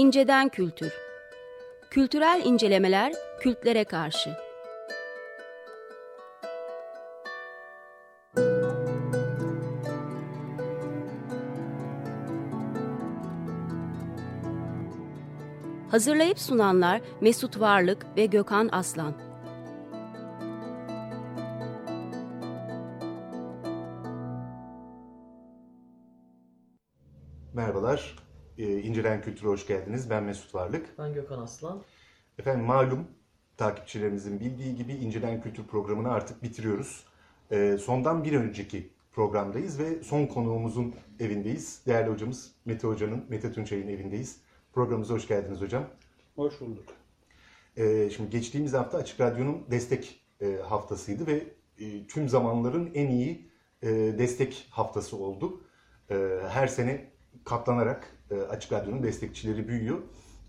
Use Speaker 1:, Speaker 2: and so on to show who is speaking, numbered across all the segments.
Speaker 1: İnceden Kültür. Kültürel incelemeler kültlere karşı. Hazırlayıp sunanlar Mesut Varlık ve Gökhan Aslan
Speaker 2: Kültür'e hoş geldiniz. Ben Mesut Varlık.
Speaker 3: Ben Gökhan Aslan.
Speaker 2: Efendim malum takipçilerimizin bildiği gibi İncelen Kültür programını artık bitiriyoruz. Ee, sondan bir önceki programdayız ve son konuğumuzun evindeyiz. Değerli hocamız Mete Hoca'nın, Mete Tunçay'ın evindeyiz. Programımıza hoş geldiniz hocam.
Speaker 4: Hoş bulduk.
Speaker 2: Ee, şimdi geçtiğimiz hafta Açık Radyo'nun destek e, haftasıydı ve e, tüm zamanların en iyi e, destek haftası oldu. E, her sene katlanarak e, Açık Radyo'nun destekçileri büyüyor.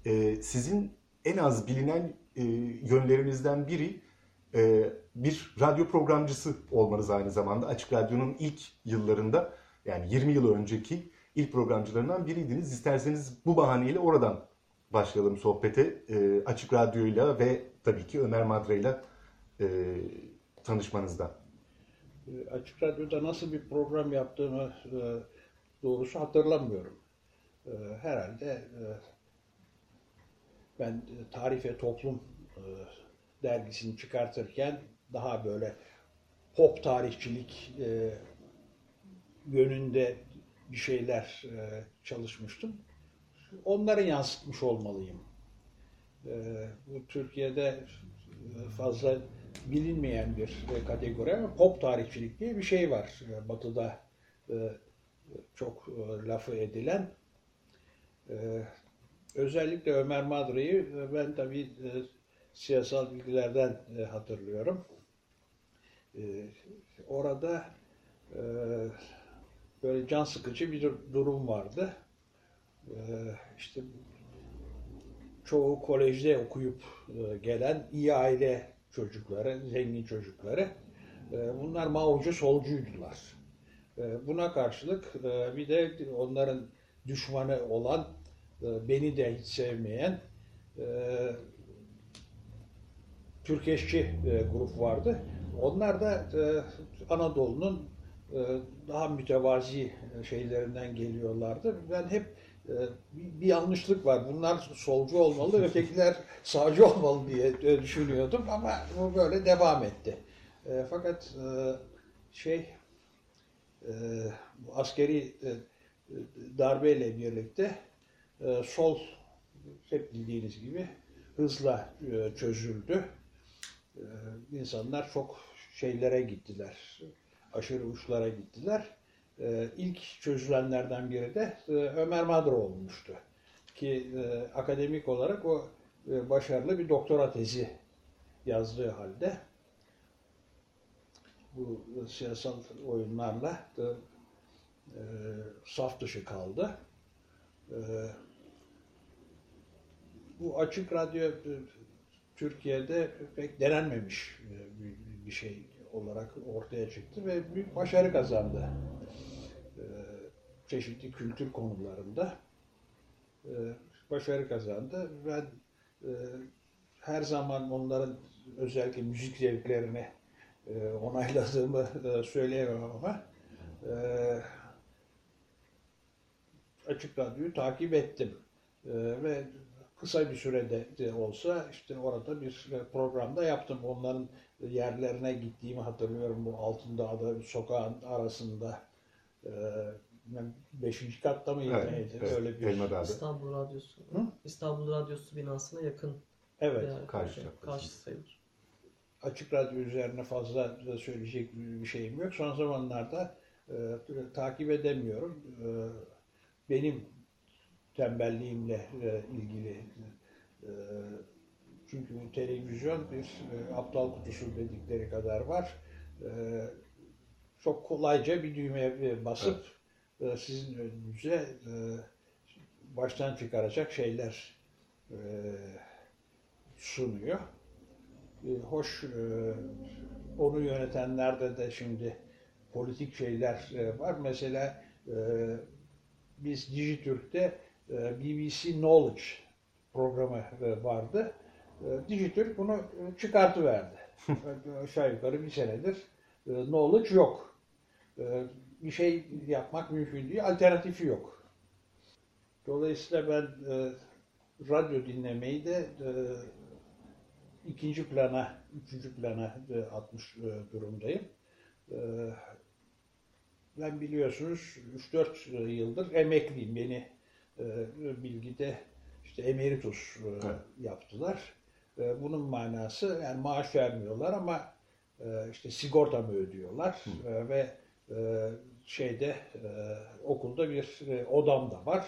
Speaker 2: E, sizin en az bilinen e, yönlerinizden biri e, bir radyo programcısı olmanız aynı zamanda. Açık Radyo'nun ilk yıllarında yani 20 yıl önceki ilk programcılarından biriydiniz. İsterseniz bu bahaneyle oradan başlayalım sohbete. E, Açık Radyo'yla ve tabii ki Ömer Madra'yla e, tanışmanızda.
Speaker 4: E, Açık Radyo'da nasıl bir program yaptığımı e, doğrusu hatırlamıyorum. E, herhalde e, ben e, Tarih ve Toplum e, dergisini çıkartırken daha böyle pop tarihçilik e, yönünde bir şeyler e, çalışmıştım. Onları yansıtmış olmalıyım. Bu Türkiye'de fazla bilinmeyen bir kategori ama pop tarihçilik diye bir şey var. Batı'da e, çok e, lafı edilen. E, özellikle Ömer Madra'yı e, ben tabii siyasal bilgilerden hatırlıyorum. Orada böyle can sıkıcı bir durum vardı. İşte çoğu kolejde okuyup gelen iyi aile çocukları, zengin çocukları. Bunlar Mao'cu solcuydular. E, buna karşılık e, bir de onların düşmanı olan, e, beni de hiç sevmeyen e, Türkeşçi grup vardı. Onlar da Anadolu'nun daha mütevazi şeylerinden geliyorlardı. Ben hep bir, yanlışlık var. Bunlar solcu olmalı, ötekiler sağcı olmalı diye düşünüyordum ama bu böyle devam etti. Fakat şey bu askeri e, darbeyle birlikte e, sol hep bildiğiniz gibi hızla e, çözüldü. E, insanlar çok şeylere gittiler, aşırı uçlara gittiler. E, ilk çözülenlerden biri de e, Ömer Madra olmuştu. Ki e, akademik olarak o e, başarılı bir doktora tezi yazdığı halde bu siyasal oyunlarla da, e, saf dışı kaldı. E, bu açık radyo e, Türkiye'de pek denenmemiş e, bir, şey olarak ortaya çıktı ve büyük başarı kazandı. E, çeşitli kültür konularında başarı kazandı. Ben her zaman onların özellikle müzik zevklerini e, onayladığımı e, söyleyemem ama e, Açık Radyo'yu takip ettim. E, ve kısa bir sürede de olsa işte orada bir programda yaptım. Onların yerlerine gittiğimi hatırlıyorum. Bu Altındağ'da sokağın arasında e, beşinci katta mıydı
Speaker 2: Evet,
Speaker 4: neydi?
Speaker 2: evet.
Speaker 4: Öyle bir
Speaker 2: Elmadağ'da.
Speaker 3: İstanbul Radyosu.
Speaker 4: Hı?
Speaker 3: İstanbul Radyosu binasına yakın.
Speaker 4: Evet.
Speaker 3: Yani
Speaker 2: karşı
Speaker 3: karşı sayılır.
Speaker 4: Açık radyo üzerine fazla söyleyecek bir şeyim yok. Son zamanlarda e, takip edemiyorum. E, benim tembelliğimle e, ilgili. E, çünkü televizyon bir e, aptal kutusu dedikleri kadar var. E, çok kolayca bir düğmeye basıp e, sizin önünüze e, baştan çıkaracak şeyler e, sunuyor. E, hoş e, onu yönetenlerde de şimdi politik şeyler e, var. Mesela e, biz Dijitürk'te BBC Knowledge programı vardı. Dijitürk bunu çıkartıverdi. Aşağı yukarı bir senedir knowledge yok. Bir şey yapmak mümkün değil. Alternatifi yok. Dolayısıyla ben radyo dinlemeyi de ikinci plana, üçüncü plana e, atmış e, durumdayım. E, ben biliyorsunuz 3-4 yıldır emekliyim. Beni e, bilgide işte emeritus e,
Speaker 2: Evet.
Speaker 4: yaptılar. E, bunun manası yani maaş vermiyorlar ama e, işte sigortamı ödüyorlar E, ve e, şeyde e, okulda bir e, odam da var.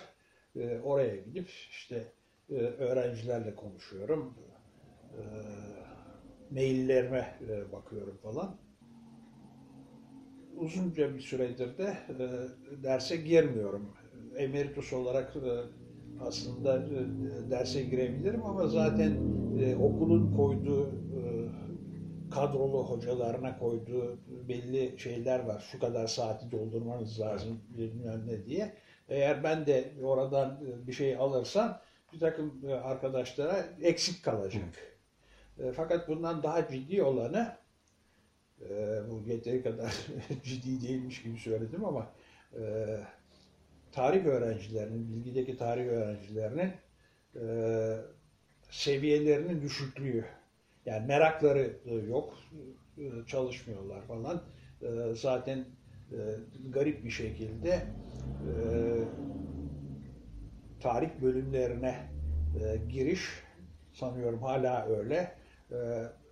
Speaker 4: E, oraya gidip işte e, öğrencilerle konuşuyorum. Maillerime e, bakıyorum falan. Uzunca bir süredir de e, derse girmiyorum. Emeritus olarak e, aslında derse girebilirim ama zaten okulun koyduğu kadrolu hocalarına koyduğu belli şeyler var. Şu kadar saati doldurmanız lazım bilmem ne diye. Eğer ben de oradan bir şey alırsam bir takım arkadaşlara eksik kalacak. E, Fakat bundan daha ciddi olanı e, bu yeteri kadar ciddi değilmiş gibi söyledim ama e, tarih öğrencilerinin, bilgideki tarih öğrencilerinin e, seviyelerinin düşüklüğü. Yani merakları yok, çalışmıyorlar falan. Zaten garip bir şekilde tarih bölümlerine giriş sanıyorum hala öyle. E,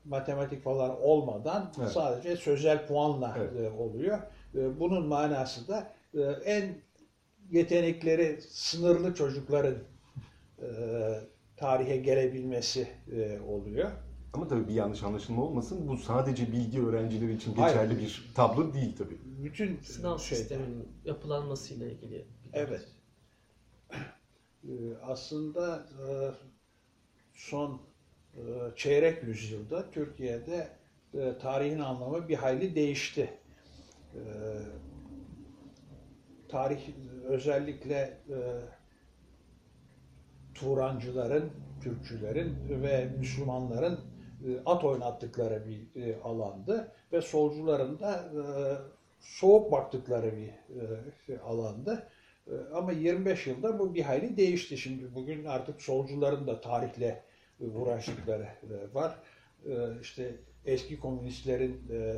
Speaker 4: matematik falan olmadan
Speaker 2: Evet.
Speaker 4: sadece sözel puanla
Speaker 2: Evet.
Speaker 4: e, oluyor. E, bunun manası da e, en yetenekleri sınırlı çocukların e, tarihe gelebilmesi e, oluyor.
Speaker 2: Ama tabii bir yanlış anlaşılma olmasın. Bu sadece bilgi öğrencileri için
Speaker 4: Hayır.
Speaker 2: geçerli bir tablo değil tabii.
Speaker 4: Bütün
Speaker 3: Sınav
Speaker 4: şeyde-
Speaker 3: sisteminin yapılanmasıyla ilgili.
Speaker 4: Evet. Ee, Aslında e, son e, çeyrek yüzyılda Türkiye'de e, tarihin anlamı bir hayli değişti. Ee, Tarih özellikle e, Turancıların, Türkçülerin ve Müslümanların e, at oynattıkları bir e, alandı ve solcuların da e, soğuk baktıkları bir e, alandı. E, Ama 25 yılda bu bir hayli değişti. Şimdi bugün artık solcuların da tarihle e, uğraştıkları e, var. E, İşte eski komünistlerin e,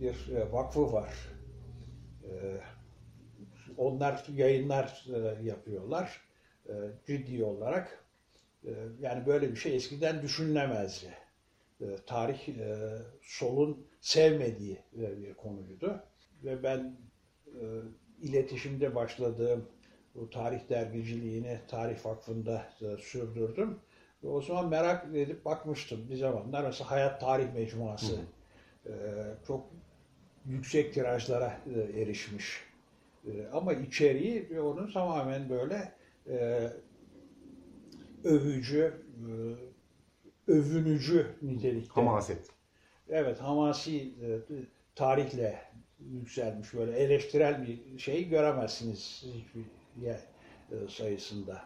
Speaker 4: bir vakfı var. Onlar yayınlar yapıyorlar ciddi olarak. Yani böyle bir şey eskiden düşünülemezdi. Tarih solun sevmediği bir konuydu. Ve ben iletişimde başladığım bu tarih dergiciliğini Tarih Vakfı'nda sürdürdüm. O zaman merak edip bakmıştım bir zamanlar. Mesela Hayat Tarih Mecmuası e, çok yüksek tirajlara e, erişmiş. E, Ama içeriği onun tamamen böyle e, övücü, e, övünücü nitelikte.
Speaker 2: Hamaset.
Speaker 4: Evet, hamasi e, tarihle yükselmiş böyle eleştirel bir şey göremezsiniz hiçbir yer e, sayısında.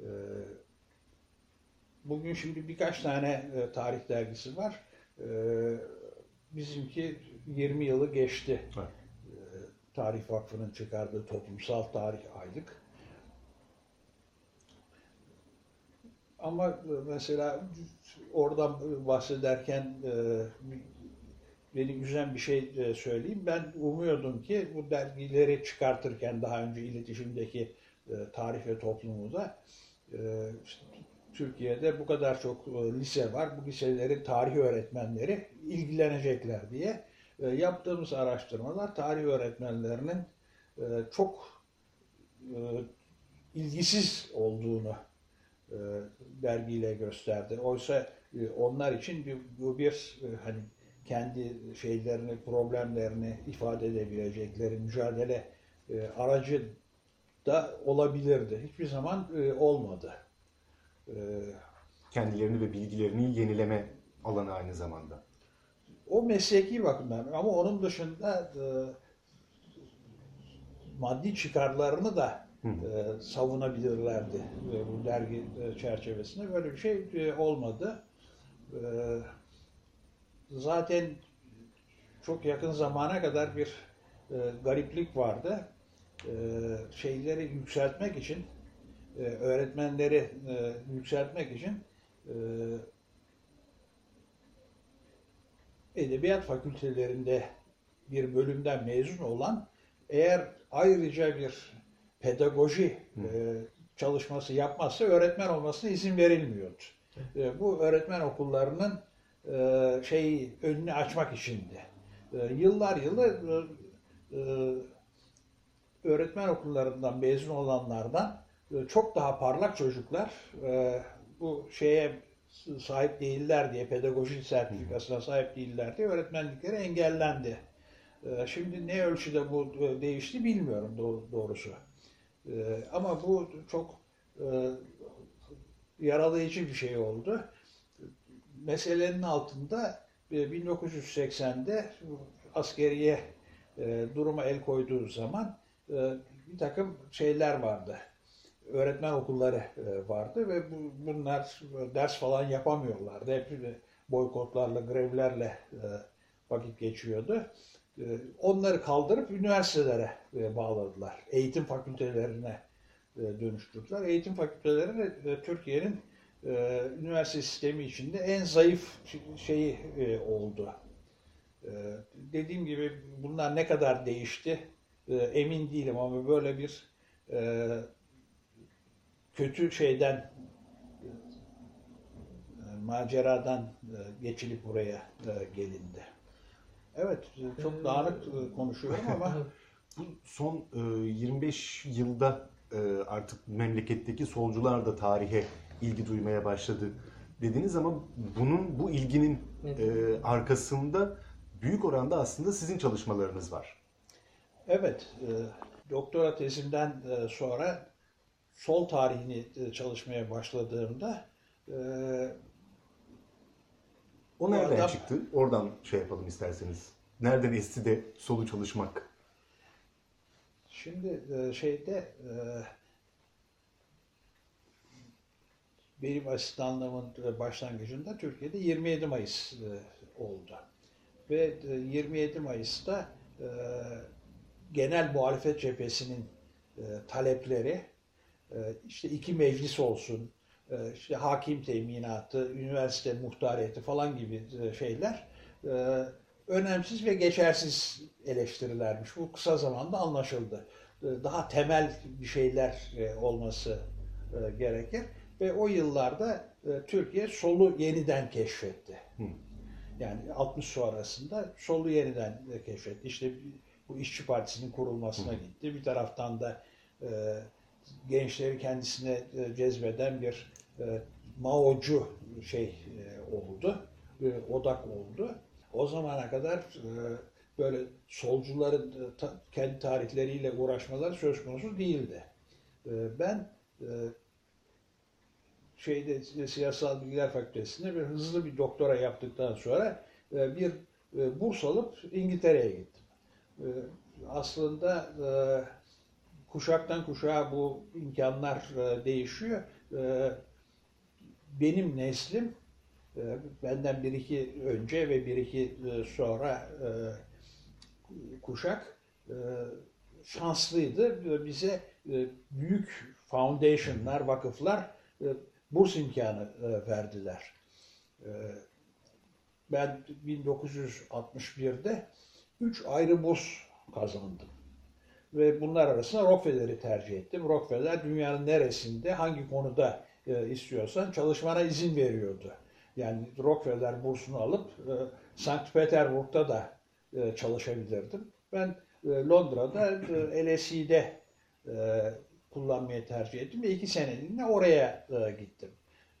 Speaker 4: E, Bugün şimdi birkaç tane e, tarih dergisi var. E, Bizimki 20 yılı geçti.
Speaker 2: Evet.
Speaker 4: E, Tarih Vakfı'nın çıkardığı toplumsal tarih aylık. Ama e, mesela oradan bahsederken e, beni üzen bir şey e, söyleyeyim. Ben umuyordum ki bu dergileri çıkartırken daha önce iletişimdeki e, tarih ve toplumda e, Türkiye'de bu kadar çok e, lise var. Bu liselerin tarih öğretmenleri ilgilenecekler diye e, yaptığımız araştırmalar tarih öğretmenlerinin e, çok ilgisiz olduğunu dergiyle gösterdi. Oysa onlar için bu bir hani kendi şeylerini, problemlerini ifade edebilecekleri mücadele aracı da olabilirdi. Hiçbir zaman olmadı. E,
Speaker 2: Kendilerini ve bilgilerini yenileme alanı aynı zamanda.
Speaker 4: o mesleki bakımdan ama onun dışında e, maddi çıkarlarını da e, savunabilirlerdi e, bu dergi e, çerçevesinde. Böyle bir şey e, olmadı. E, zaten çok yakın zamana kadar bir e, gariplik vardı. E, şeyleri yükseltmek için, e, öğretmenleri e, yükseltmek için e, edebiyat fakültelerinde bir bölümden mezun olan eğer ayrıca bir pedagoji e, çalışması yapmazsa öğretmen olmasına izin verilmiyordu. E, bu öğretmen okullarının e, şeyi önünü açmak içindi. E, yıllar yılı e, öğretmen okullarından mezun olanlardan çok daha parlak çocuklar e, bu şeye sahip değiller diye, pedagoji sertifikasına sahip değiller diye öğretmenlikleri engellendi. E, şimdi ne ölçüde bu e, değişti bilmiyorum doğrusu. E, ama bu çok yaralayıcı bir şey oldu. Meselenin altında 1980'de askeriye duruma el koyduğu zaman bir takım şeyler vardı öğretmen okulları e, vardı ve bunlar ders falan yapamıyorlardı. Hep boykotlarla, grevlerle e, vakit geçiyordu. E, onları kaldırıp üniversitelere bağladılar. Eğitim fakültelerine dönüştürdüler. Eğitim fakülteleri Türkiye'nin üniversite sistemi içinde en zayıf şeyi oldu. Dediğim gibi bunlar ne kadar değişti emin değilim ama böyle bir kötü şeyden e, maceradan e, geçilip buraya e, gelindi. Evet, çok dağınık konuşuyorum ama
Speaker 2: bu son 25 yılda artık memleketteki solcular da tarihe ilgi duymaya başladı dediniz ama bunun bu ilginin arkasında büyük oranda aslında sizin çalışmalarınız var.
Speaker 4: Evet, doktora tezimden sonra sol tarihini e, çalışmaya başladığımda e,
Speaker 2: o nereden adam, çıktı? Oradan şey yapalım isterseniz. Nereden esti de solu çalışmak?
Speaker 4: Şimdi e, şeyde benim asistanlığımın başlangıcında Türkiye'de 27 Mayıs oldu. Ve 27 Mayıs'ta genel muhalefet cephesinin talepleri işte iki meclis olsun, e, işte hakim teminatı, üniversite muhtariyeti falan gibi e, şeyler e, önemsiz ve geçersiz eleştirilermiş. Bu kısa zamanda anlaşıldı. Daha temel bir şeyler olması gerekir. Ve o yıllarda Türkiye solu yeniden keşfetti. Yani 60 sonrasında solu yeniden keşfetti. İşte bu İşçi Partisi'nin kurulmasına gitti. Bir taraftan da gençleri kendisine e, cezbeden bir e, Mao'cu şey e, oldu, odak oldu. O zamana kadar böyle solcuların kendi tarihleriyle uğraşmaları söz konusu değildi. Ben şeyde Siyasal Bilgiler Fakültesi'nde bir hızlı bir doktora yaptıktan sonra bir burs alıp İngiltere'ye gittim. Aslında kuşaktan kuşağa bu imkanlar e, değişiyor. E, benim neslim e, benden bir iki önce ve bir iki sonra kuşak şanslıydı. Bize büyük foundationlar, vakıflar burs imkanı verdiler. Ben 1961'de üç ayrı burs kazandım ve bunlar arasında Rockefeller'i tercih ettim. Rockefeller dünyanın neresinde, hangi konuda e, istiyorsan çalışmana izin veriyordu. Yani Rockefeller bursunu alıp e, Sankt Peterburg'da da e, çalışabilirdim. Ben e, Londra'da e, LSE'de e, kullanmayı tercih ettim ve iki seneliğine oraya e, gittim.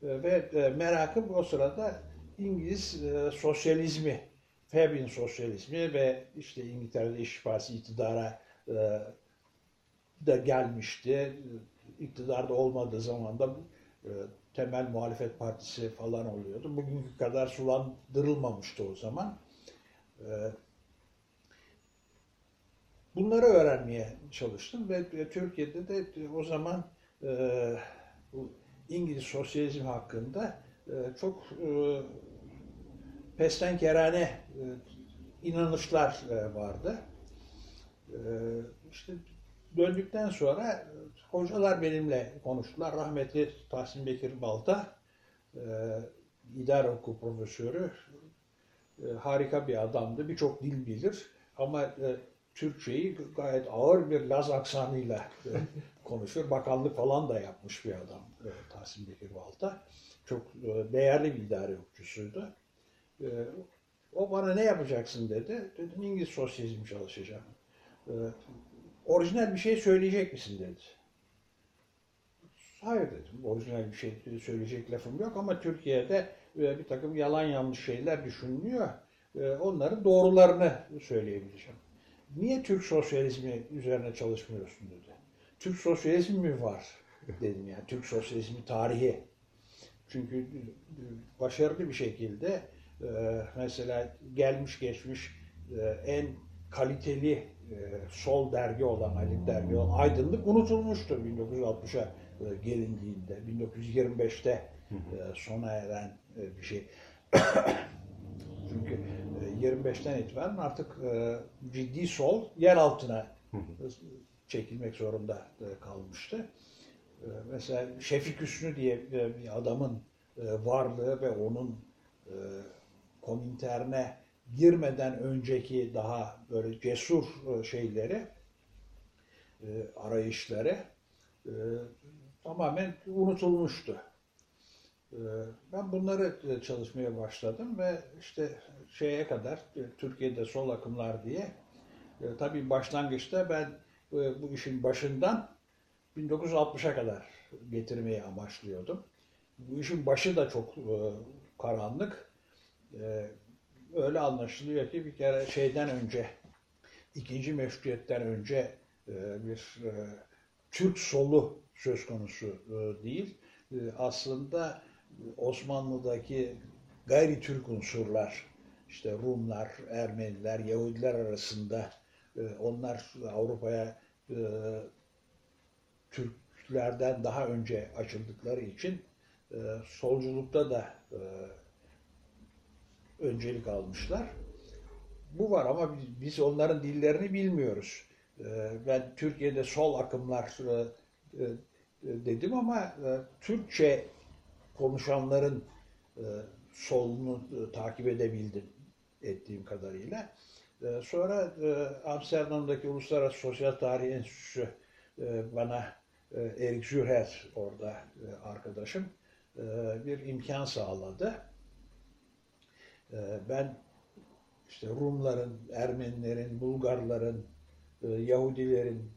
Speaker 4: E, ve e, merakım o sırada İngiliz e, sosyalizmi, Fabian sosyalizmi ve işte İngiltere'de İşçi Partisi iktidara da gelmişti. İktidarda olmadığı zaman da e, temel muhalefet partisi falan oluyordu. Bugünkü kadar sulandırılmamıştı o zaman. E, Bunları öğrenmeye çalıştım ve Türkiye'de de o zaman e, İngiliz sosyalizm hakkında e, çok e, pestenkerane e, inanışlar e, vardı. E, işte döndükten sonra e, hocalar benimle konuştular. Rahmetli Tahsin Bekir Balta, e, idare hukuku profesörü, e, harika bir adamdı. Birçok dil bilir ama e, Türkçeyi gayet ağır bir Laz aksanıyla e, konuşur. Bakanlık falan da yapmış bir adam e, Tahsin Bekir Balta. Çok e, değerli bir idare hukukçusuydu. E, o bana ne yapacaksın dedi. Dedim İngiliz sosyalizmi çalışacağım. E, orijinal bir şey söyleyecek misin dedi. Hayır dedim. Orijinal bir şey söyleyecek lafım yok ama Türkiye'de e, bir takım yalan yanlış şeyler düşünülüyor. E, onların doğrularını söyleyebileceğim. Niye Türk sosyalizmi üzerine çalışmıyorsun dedi. Türk sosyalizmi mi var dedim yani. Türk sosyalizmi tarihi. Çünkü başarılı bir şekilde e, mesela gelmiş geçmiş en kaliteli sol dergi olan, Halit dergi olan Aydınlık unutulmuştu 1960'a gelindiğinde. 1925'te sona eren bir şey. Çünkü 25'ten itibaren artık ciddi sol yer altına çekilmek zorunda kalmıştı. Mesela Şefik Hüsnü diye bir adamın varlığı ve onun kominterne girmeden önceki daha böyle cesur şeyleri, arayışları tamamen unutulmuştu. Ben bunları e, çalışmaya başladım ve işte şeye kadar e, Türkiye'de sol akımlar diye e, tabii başlangıçta ben bu işin başından 1960'a kadar getirmeyi amaçlıyordum. Bu işin başı da çok karanlık. Öyle anlaşılıyor ki bir kere şeyden önce, ikinci meşrutiyetten önce bir Türk solu söz konusu değil. Aslında Osmanlı'daki gayri Türk unsurlar, işte Rumlar, Ermeniler, Yahudiler arasında e, onlar Avrupa'ya e, Türklerden daha önce açıldıkları için e, solculukta da öncelik almışlar. Bu var ama biz onların dillerini bilmiyoruz. Ben Türkiye'de sol akımlar dedim ama Türkçe konuşanların e, solunu e, takip edebildim ettiğim kadarıyla. E, sonra e, Amsterdam'daki Uluslararası Sosyal Tarih Enstitüsü e, bana e, Erik Zürher orada e, arkadaşım e, bir imkan sağladı. E, ben işte Rumların, Ermenilerin, Bulgarların, e, Yahudilerin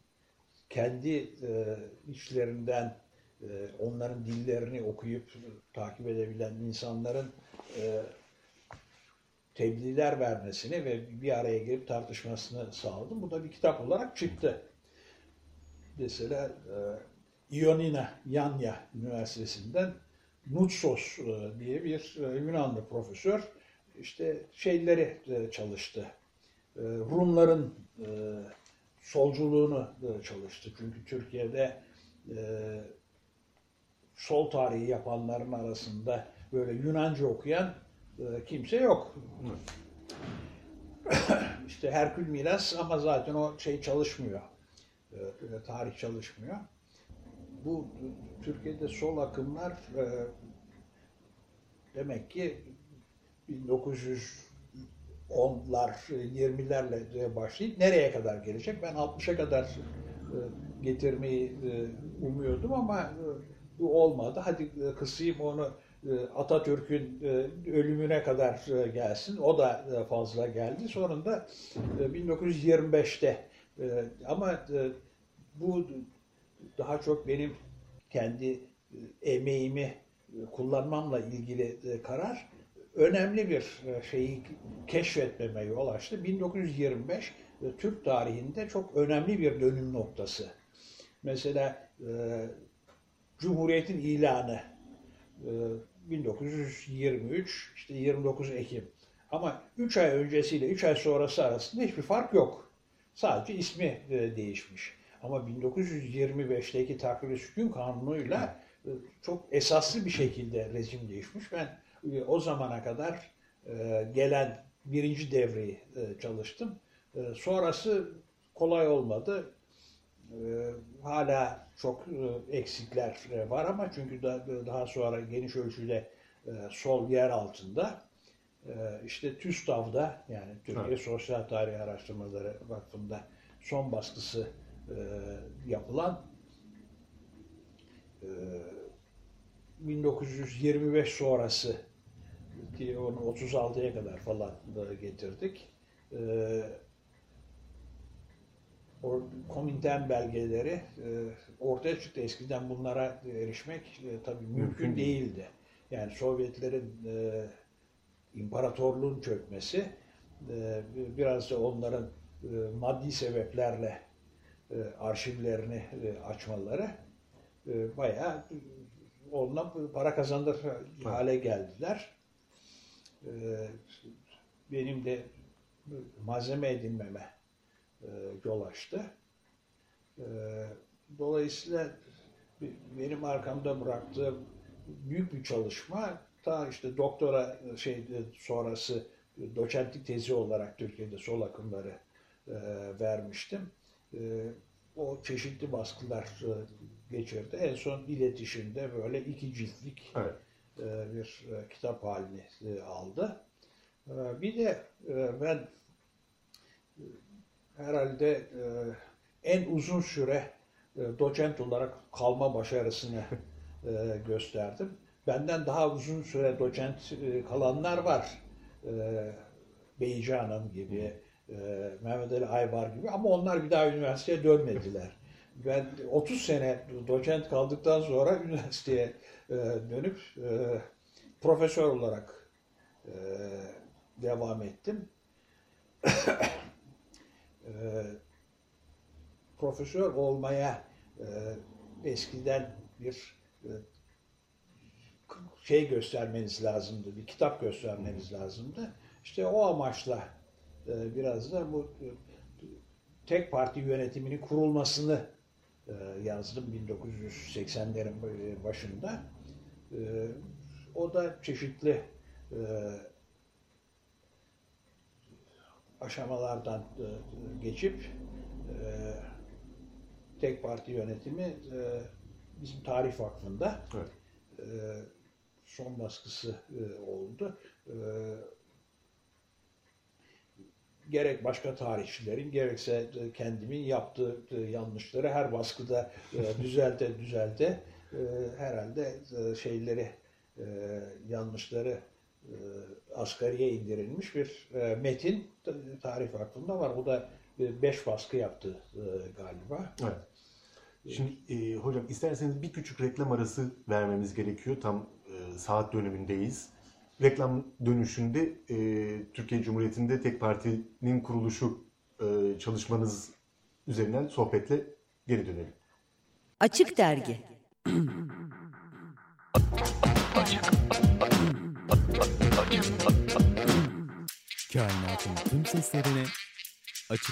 Speaker 4: kendi e, içlerinden e, onların dillerini okuyup takip edebilen insanların tebliğler vermesini ve bir araya gelip tartışmasını sağladım. Bu da bir kitap olarak çıktı. Mesela Ionina Yanya Üniversitesi'nden Nutsos diye bir Yunanlı profesör işte şeyleri e, çalıştı. E, Rumların e, solculuğunu çalıştı. Çünkü Türkiye'de sol tarihi yapanların arasında böyle Yunanca okuyan kimse yok. İşte Herkül Miras ama zaten o şey çalışmıyor. Tarih çalışmıyor. Bu Türkiye'de sol akımlar demek ki 1910'lar, 20'lerle başlayıp nereye kadar gelecek? Ben 60'a kadar e, getirmeyi e, umuyordum ama e, bu olmadı. Hadi e, kısayım onu e, Atatürk'ün e, ölümüne kadar gelsin. O da fazla geldi. Sonunda 1925'te ama bu daha çok benim kendi emeğimi kullanmamla ilgili karar önemli bir şeyi keşfetmeme yol açtı. 1925 Türk tarihinde çok önemli bir dönüm noktası. Mesela Cumhuriyet'in ilanı 1923 e, işte 29 Ekim. Ama 3 ay öncesiyle 3 ay sonrası arasında hiçbir fark yok. Sadece ismi e, değişmiş. Ama 1925'teki takvir sükun kanunuyla e, çok esaslı bir şekilde rejim değişmiş. Ben e, o zamana kadar e, gelen birinci devreyi e, çalıştım. E, sonrası kolay olmadı. Hala çok eksikler var ama çünkü da, daha sonra geniş ölçüde sol yer altında işte TÜSTAV'da yani Türkiye evet. Sosyal Tarih Araştırmaları Vakfı'nda son baskısı yapılan e, 1925 sonrası ki onu 36'ya kadar falan da getirdik. E, o Komintern belgeleri e, ortaya çıktı. Eskiden bunlara erişmek e, tabii mümkün, mümkün değildi. Yani Sovyetlerin e, imparatorluğun çökmesi e, biraz da onların e, maddi sebeplerle e, arşivlerini e, açmaları e, bayağı onunla para kazandır hale geldiler. E, benim de malzeme edinmeme e, yol açtı. E, dolayısıyla benim arkamda bıraktığım büyük bir çalışma ta işte doktora şey sonrası doçentlik tezi olarak Türkiye'de sol akımları e, vermiştim. o çeşitli baskılar geçirdi. En son iletişimde böyle iki ciltlik evet. Bir kitap halini aldı. bir de ben herhalde e, en uzun süre e, doçent olarak kalma başarısını e, gösterdim. Benden daha uzun süre doçent e, kalanlar var. E, Beyci Hanım gibi, e, Mehmet Ali Aybar gibi ama onlar bir daha üniversiteye dönmediler. Ben 30 sene doçent kaldıktan sonra üniversiteye e, dönüp e, profesör olarak e, devam ettim. profesör olmaya eskiden bir şey göstermeniz lazımdı, bir kitap göstermeniz lazımdı. İşte o amaçla biraz da bu tek parti yönetiminin kurulmasını yazdım 1980'lerin başında. E, o da çeşitli e, aşamalardan e, geçip e, tek parti yönetimi e, bizim Tarih Vakfı'nda evet. son baskısı oldu. Gerek başka tarihçilerin gerekse kendimin yaptığı yanlışları her baskıda düzelte düzelte herhalde şeyleri yanlışları e, asgariye indirilmiş bir e, metin tarif aklımda var. Bu da beş baskı yaptı e, galiba.
Speaker 2: Evet. Şimdi e, hocam isterseniz bir küçük reklam arası vermemiz gerekiyor. Tam e, saat dönümündeyiz. Reklam dönüşünde e, Türkiye Cumhuriyeti'nde tek partinin kuruluşu e, çalışmanız üzerinden sohbetle geri dönelim.
Speaker 5: Açık Dergi Açık. Kainatın tüm seslerine açık